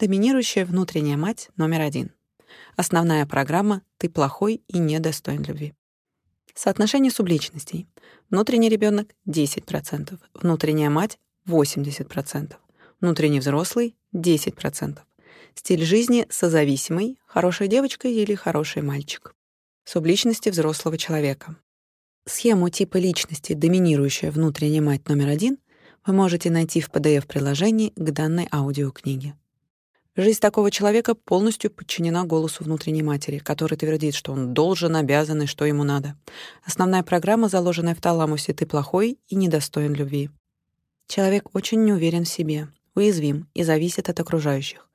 Доминирующая внутренняя мать номер один. Основная программа «Ты плохой и недостоин любви». Соотношение субличностей. Внутренний ребенок 10%, внутренняя мать — 80%, внутренний взрослый — 10%. Стиль жизни созависимый, хорошая девочка или хороший мальчик. Субличности взрослого человека. Схему типа личности «Доминирующая внутренняя мать номер один» вы можете найти в PDF-приложении к данной аудиокниге. Жизнь такого человека полностью подчинена голосу внутренней матери, который твердит, что он должен, обязан и что ему надо. Основная программа, заложенная в таламусе «ты плохой и недостоин любви». Человек очень неуверен в себе, уязвим и зависит от окружающих.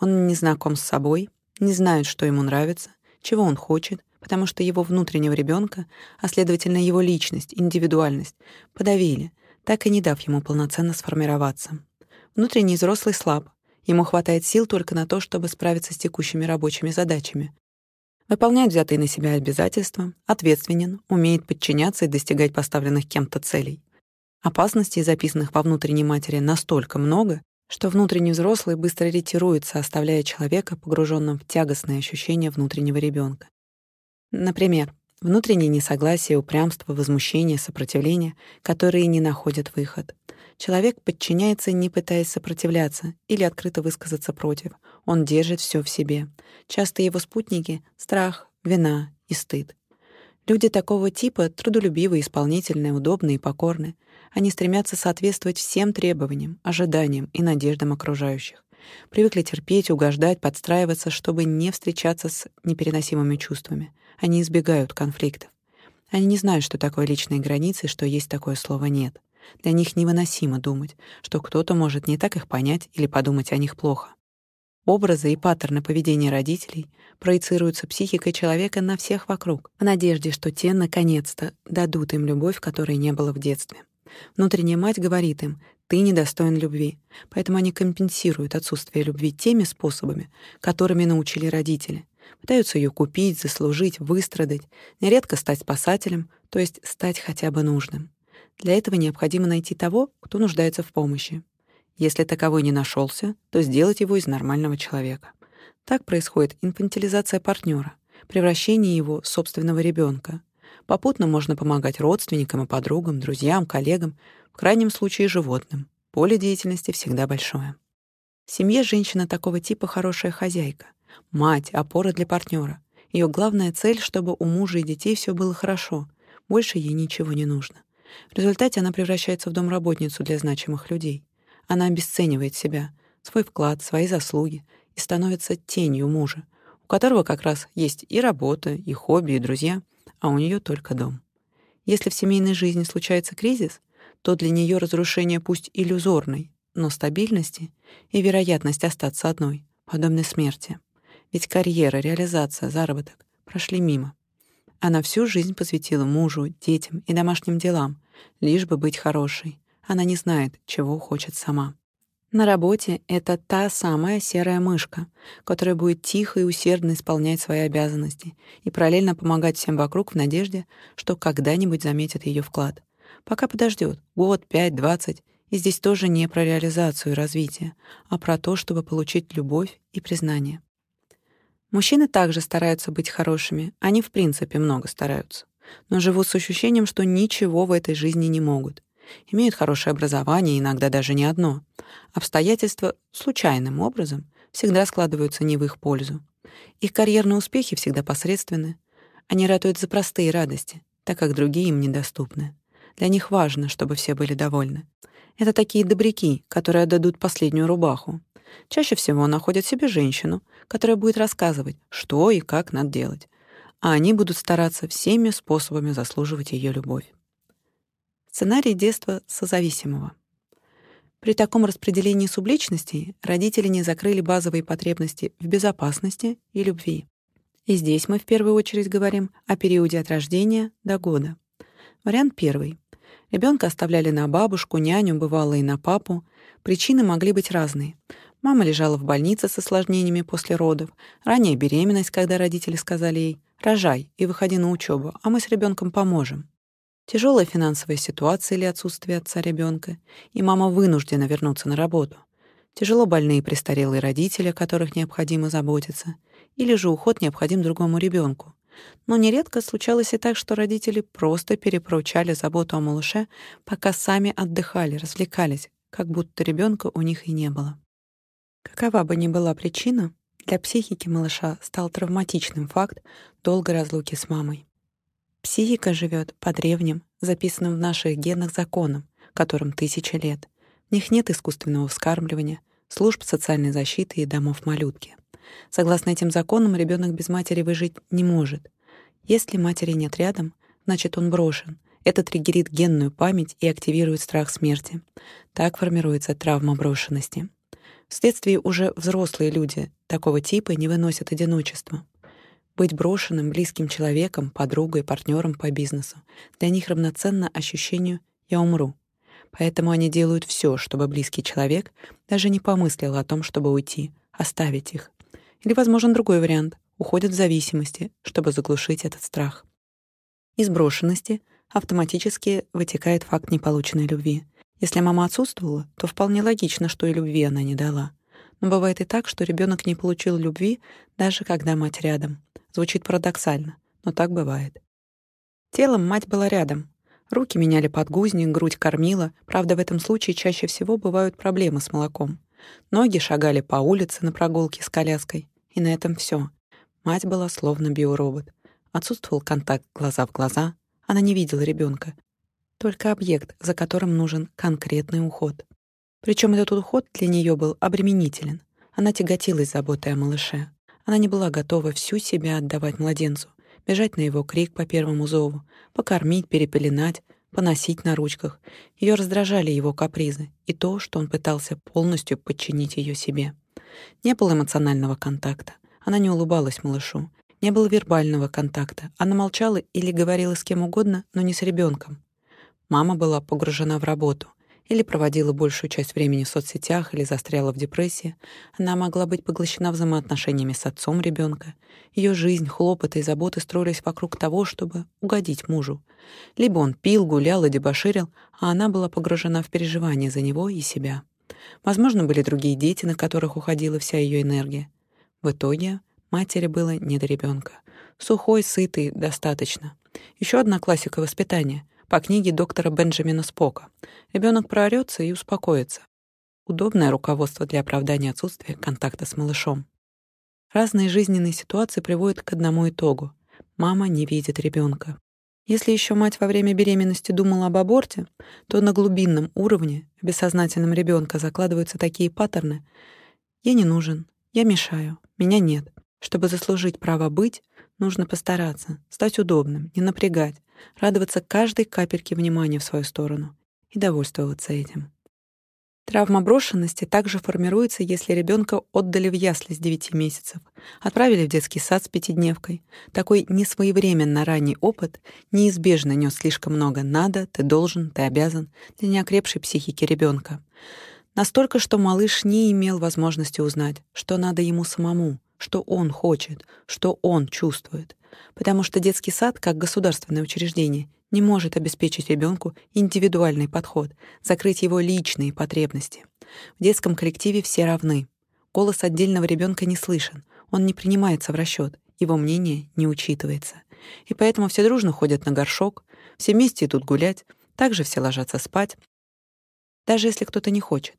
Он не знаком с собой, не знает, что ему нравится, чего он хочет, потому что его внутреннего ребенка, а следовательно его личность, индивидуальность, подавили, так и не дав ему полноценно сформироваться. Внутренний взрослый слаб, Ему хватает сил только на то, чтобы справиться с текущими рабочими задачами. Выполняет взятые на себя обязательства, ответственен, умеет подчиняться и достигать поставленных кем-то целей. Опасностей, записанных во внутренней матери, настолько много, что внутренний взрослый быстро ретируется, оставляя человека погруженным в тягостные ощущения внутреннего ребенка. Например, внутреннее несогласие, упрямство, возмущение, сопротивление, которые не находят выход — Человек подчиняется, не пытаясь сопротивляться или открыто высказаться против. Он держит все в себе. Часто его спутники — страх, вина и стыд. Люди такого типа трудолюбивые, исполнительные, удобные и покорны. Они стремятся соответствовать всем требованиям, ожиданиям и надеждам окружающих. Привыкли терпеть, угождать, подстраиваться, чтобы не встречаться с непереносимыми чувствами. Они избегают конфликтов. Они не знают, что такое личные границы, что есть такое слово «нет». Для них невыносимо думать, что кто-то может не так их понять или подумать о них плохо. Образы и паттерны поведения родителей проецируются психикой человека на всех вокруг, в надежде, что те наконец-то дадут им любовь, которой не было в детстве. Внутренняя мать говорит им «ты недостоин любви», поэтому они компенсируют отсутствие любви теми способами, которыми научили родители. Пытаются ее купить, заслужить, выстрадать, нередко стать спасателем, то есть стать хотя бы нужным. Для этого необходимо найти того, кто нуждается в помощи. Если таковой не нашелся, то сделать его из нормального человека. Так происходит инфантилизация партнера, превращение его в собственного ребенка. Попутно можно помогать родственникам и подругам, друзьям, коллегам, в крайнем случае животным. Поле деятельности всегда большое. В семье женщина такого типа хорошая хозяйка, мать, опора для партнера. Ее главная цель, чтобы у мужа и детей все было хорошо. Больше ей ничего не нужно. В результате она превращается в домработницу для значимых людей. Она обесценивает себя, свой вклад, свои заслуги и становится тенью мужа, у которого как раз есть и работа, и хобби, и друзья, а у нее только дом. Если в семейной жизни случается кризис, то для нее разрушение пусть иллюзорной, но стабильности и вероятность остаться одной подобны смерти. Ведь карьера, реализация, заработок прошли мимо. Она всю жизнь посвятила мужу, детям и домашним делам, лишь бы быть хорошей. Она не знает, чего хочет сама. На работе это та самая серая мышка, которая будет тихо и усердно исполнять свои обязанности и параллельно помогать всем вокруг в надежде, что когда-нибудь заметят ее вклад. Пока подождет год, пять, двадцать, и здесь тоже не про реализацию и развитие, а про то, чтобы получить любовь и признание. Мужчины также стараются быть хорошими, они в принципе много стараются, но живут с ощущением, что ничего в этой жизни не могут. Имеют хорошее образование, иногда даже не одно. Обстоятельства случайным образом всегда складываются не в их пользу. Их карьерные успехи всегда посредственны. Они ратуют за простые радости, так как другие им недоступны. Для них важно, чтобы все были довольны. Это такие добряки, которые отдадут последнюю рубаху, Чаще всего находят себе женщину, которая будет рассказывать, что и как надо делать, а они будут стараться всеми способами заслуживать ее любовь. Сценарий детства созависимого. При таком распределении субличностей родители не закрыли базовые потребности в безопасности и любви. И здесь мы в первую очередь говорим о периоде от рождения до года. Вариант первый. Ребенка оставляли на бабушку, няню, бывало и на папу. Причины могли быть разные. Мама лежала в больнице с осложнениями после родов, ранняя беременность, когда родители сказали ей «рожай и выходи на учебу, а мы с ребенком поможем». Тяжелая финансовая ситуация или отсутствие отца ребенка, и мама вынуждена вернуться на работу. тяжело больные престарелые родители, о которых необходимо заботиться, или же уход необходим другому ребенку. Но нередко случалось и так, что родители просто перепрочали заботу о малыше, пока сами отдыхали, развлекались, как будто ребенка у них и не было. Какова бы ни была причина, для психики малыша стал травматичным факт долгой разлуки с мамой. Психика живет по древним, записанным в наших генах законам, которым тысячи лет. В них нет искусственного вскармливания, служб социальной защиты и домов малютки. Согласно этим законам, ребенок без матери выжить не может. Если матери нет рядом, значит, он брошен. Это триггерит генную память и активирует страх смерти. Так формируется травма брошенности. Вследствие уже взрослые люди такого типа не выносят одиночества. Быть брошенным близким человеком, подругой, партнером по бизнесу для них равноценно ощущению «я умру». Поэтому они делают все, чтобы близкий человек даже не помыслил о том, чтобы уйти, оставить их. Или возможен другой вариант — уходят в зависимости, чтобы заглушить этот страх. Из брошенности автоматически вытекает факт неполученной любви. Если мама отсутствовала, то вполне логично, что и любви она не дала. Но бывает и так, что ребенок не получил любви, даже когда мать рядом. Звучит парадоксально, но так бывает. Телом мать была рядом. Руки меняли подгузник, грудь кормила. Правда, в этом случае чаще всего бывают проблемы с молоком. Ноги шагали по улице на прогулке с коляской. И на этом все. Мать была словно биоробот. Отсутствовал контакт глаза в глаза. Она не видела ребенка, Только объект, за которым нужен конкретный уход. Причем этот уход для нее был обременителен. Она тяготилась заботой о малыше. Она не была готова всю себя отдавать младенцу, бежать на его крик по первому зову, покормить, перепеленать, поносить на ручках. Ее раздражали его капризы и то, что он пытался полностью подчинить ее себе. Не было эмоционального контакта. Она не улыбалась малышу. Не было вербального контакта. Она молчала или говорила с кем угодно, но не с ребенком. Мама была погружена в работу или проводила большую часть времени в соцсетях или застряла в депрессии. Она могла быть поглощена взаимоотношениями с отцом ребенка. Ее жизнь, хлопоты и заботы строились вокруг того, чтобы угодить мужу. Либо он пил, гулял и дебоширил, а она была погружена в переживания за него и себя. Возможно, были другие дети, на которых уходила вся ее энергия. В итоге матери было не до ребенка. Сухой, сытый, достаточно. Еще одна классика воспитания по книге доктора Бенджамина Спока. Ребенок проорется и успокоится. Удобное руководство для оправдания отсутствия контакта с малышом. Разные жизненные ситуации приводят к одному итогу. Мама не видит ребенка. Если еще мать во время беременности думала об аборте, то на глубинном уровне, в бессознательном ребенка закладываются такие паттерны «я не нужен», «я мешаю», «меня нет». Чтобы заслужить право быть, нужно постараться, стать удобным, не напрягать, радоваться каждой капельке внимания в свою сторону и довольствоваться этим. Травма брошенности также формируется, если ребенка отдали в ясли с 9 месяцев, отправили в детский сад с пятидневкой. Такой несвоевременно ранний опыт неизбежно нес слишком много «надо», «ты должен», «ты обязан» для неокрепшей психики ребенка. Настолько, что малыш не имел возможности узнать, что надо ему самому, что он хочет, что он чувствует. Потому что детский сад, как государственное учреждение, не может обеспечить ребенку индивидуальный подход, закрыть его личные потребности. В детском коллективе все равны. Голос отдельного ребенка не слышен, он не принимается в расчет, его мнение не учитывается. И поэтому все дружно ходят на горшок, все вместе идут гулять, также все ложатся спать, даже если кто-то не хочет.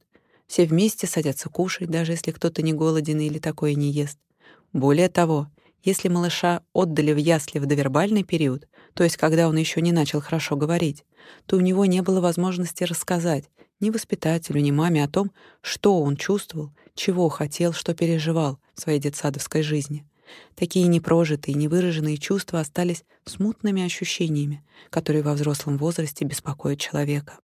Все вместе садятся кушать, даже если кто-то не голоден или такое не ест. Более того, если малыша отдали в ясли в довербальный период, то есть когда он еще не начал хорошо говорить, то у него не было возможности рассказать ни воспитателю, ни маме о том, что он чувствовал, чего хотел, что переживал в своей детсадовской жизни. Такие непрожитые, невыраженные чувства остались смутными ощущениями, которые во взрослом возрасте беспокоят человека.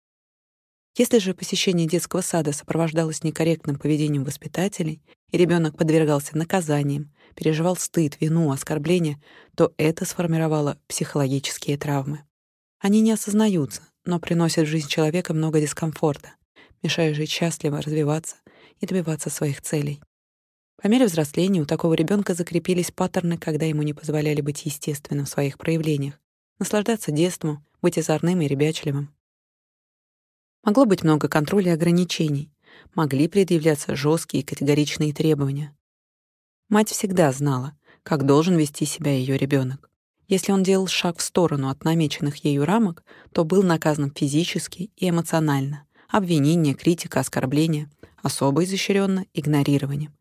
Если же посещение детского сада сопровождалось некорректным поведением воспитателей, и ребенок подвергался наказаниям, переживал стыд, вину, оскорбления, то это сформировало психологические травмы. Они не осознаются, но приносят в жизнь человека много дискомфорта, мешая жить счастливо, развиваться и добиваться своих целей. По мере взросления у такого ребенка закрепились паттерны, когда ему не позволяли быть естественным в своих проявлениях, наслаждаться детством, быть озорным и ребячливым. Могло быть много контроля и ограничений. могли предъявляться жесткие и категоричные требования. Мать всегда знала, как должен вести себя ее ребенок. Если он делал шаг в сторону от намеченных ею рамок, то был наказан физически и эмоционально. Обвинение, критика, оскорбление, особо изощренно игнорированием.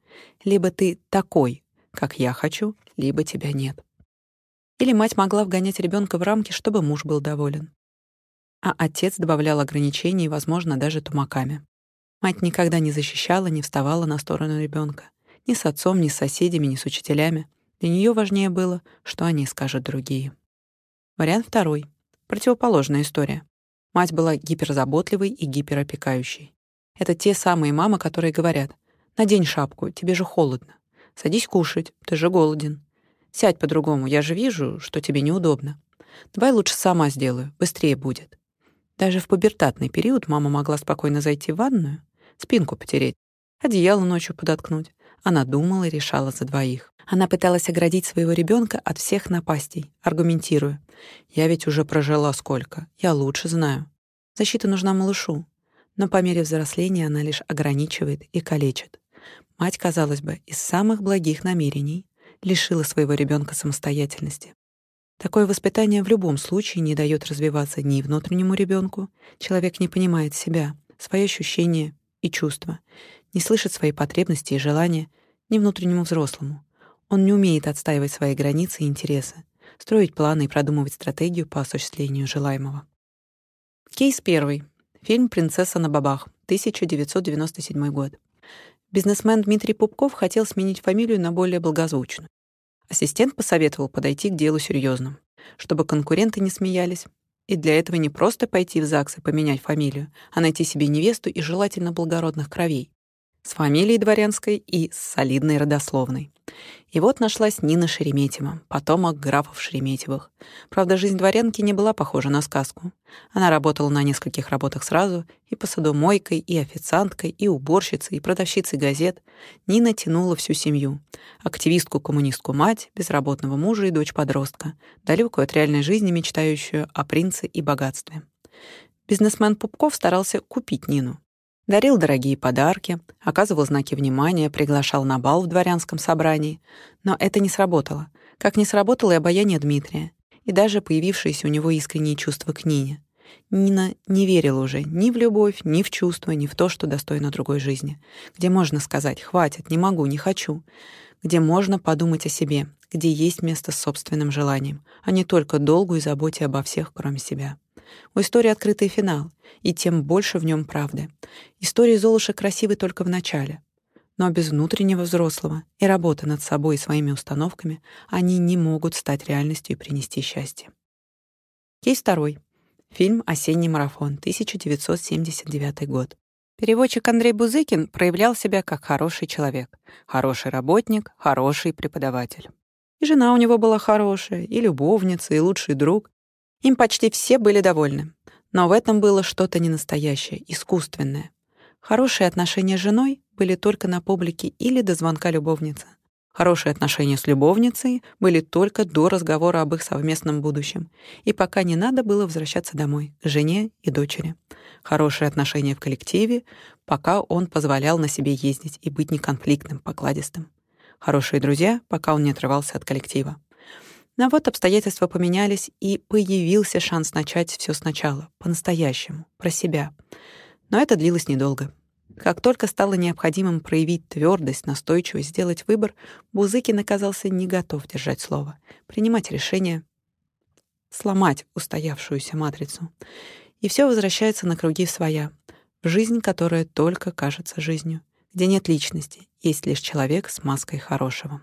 Либо ты такой, как я хочу, либо тебя нет. Или мать могла вгонять ребенка в рамки, чтобы муж был доволен. А отец добавлял ограничений, возможно, даже тумаками. Мать никогда не защищала, не вставала на сторону ребенка. Ни с отцом, ни с соседями, ни с учителями. Для нее важнее было, что они скажут другие. Вариант второй. Противоположная история. Мать была гиперзаботливой и гиперопекающей. Это те самые мамы, которые говорят, «Надень шапку, тебе же холодно. Садись кушать, ты же голоден. Сядь по-другому, я же вижу, что тебе неудобно. Давай лучше сама сделаю, быстрее будет». Даже в пубертатный период мама могла спокойно зайти в ванную, спинку потереть, одеяло ночью подоткнуть. Она думала и решала за двоих. Она пыталась оградить своего ребенка от всех напастей, аргументируя. «Я ведь уже прожила сколько, я лучше знаю. Защита нужна малышу». Но по мере взросления она лишь ограничивает и калечит. Мать, казалось бы, из самых благих намерений лишила своего ребенка самостоятельности. Такое воспитание в любом случае не дает развиваться ни внутреннему ребенку, человек не понимает себя, свои ощущения и чувства, не слышит свои потребности и желания, ни внутреннему взрослому. Он не умеет отстаивать свои границы и интересы, строить планы и продумывать стратегию по осуществлению желаемого. Кейс первый. Фильм «Принцесса на бабах», 1997 год. Бизнесмен Дмитрий Пупков хотел сменить фамилию на более благозвучную. Ассистент посоветовал подойти к делу серьезным, чтобы конкуренты не смеялись. И для этого не просто пойти в ЗАГС и поменять фамилию, а найти себе невесту и желательно благородных кровей с фамилией дворянской и с солидной родословной. И вот нашлась Нина Шереметьева, потомок графов Шереметьевых. Правда, жизнь дворянки не была похожа на сказку. Она работала на нескольких работах сразу, и посудомойкой, и официанткой, и уборщицей, и продавщицей газет. Нина тянула всю семью. Активистку-коммунистку мать, безработного мужа и дочь-подростка, далекую от реальной жизни, мечтающую о принце и богатстве. Бизнесмен Пупков старался купить Нину. Дарил дорогие подарки, оказывал знаки внимания, приглашал на бал в дворянском собрании. Но это не сработало. Как не сработало и обаяние Дмитрия, и даже появившиеся у него искренние чувства к Нине. Нина не верила уже ни в любовь, ни в чувства, ни в то, что достойно другой жизни. Где можно сказать «хватит, не могу, не хочу», где можно подумать о себе, где есть место собственным желаниям, а не только долгу и заботе обо всех, кроме себя. У истории открытый финал, и тем больше в нем правды. Истории Золуши красивы только в начале. Но без внутреннего взрослого и работы над собой и своими установками они не могут стать реальностью и принести счастье. Кейс второй. Фильм «Осенний марафон», 1979 год. Переводчик Андрей Бузыкин проявлял себя как хороший человек, хороший работник, хороший преподаватель. И жена у него была хорошая, и любовница, и лучший друг, им почти все были довольны. Но в этом было что-то ненастоящее, искусственное. Хорошие отношения с женой были только на публике или до звонка любовницы. Хорошие отношения с любовницей были только до разговора об их совместном будущем, и пока не надо было возвращаться домой, к жене и дочери. Хорошие отношения в коллективе, пока он позволял на себе ездить и быть неконфликтным, покладистым. Хорошие друзья, пока он не отрывался от коллектива. Но вот обстоятельства поменялись, и появился шанс начать все сначала, по-настоящему, про себя. Но это длилось недолго. Как только стало необходимым проявить твердость, настойчивость, сделать выбор, Бузыкин оказался не готов держать слово, принимать решение, сломать устоявшуюся матрицу. И все возвращается на круги своя, в жизнь, которая только кажется жизнью, где нет личности, есть лишь человек с маской хорошего.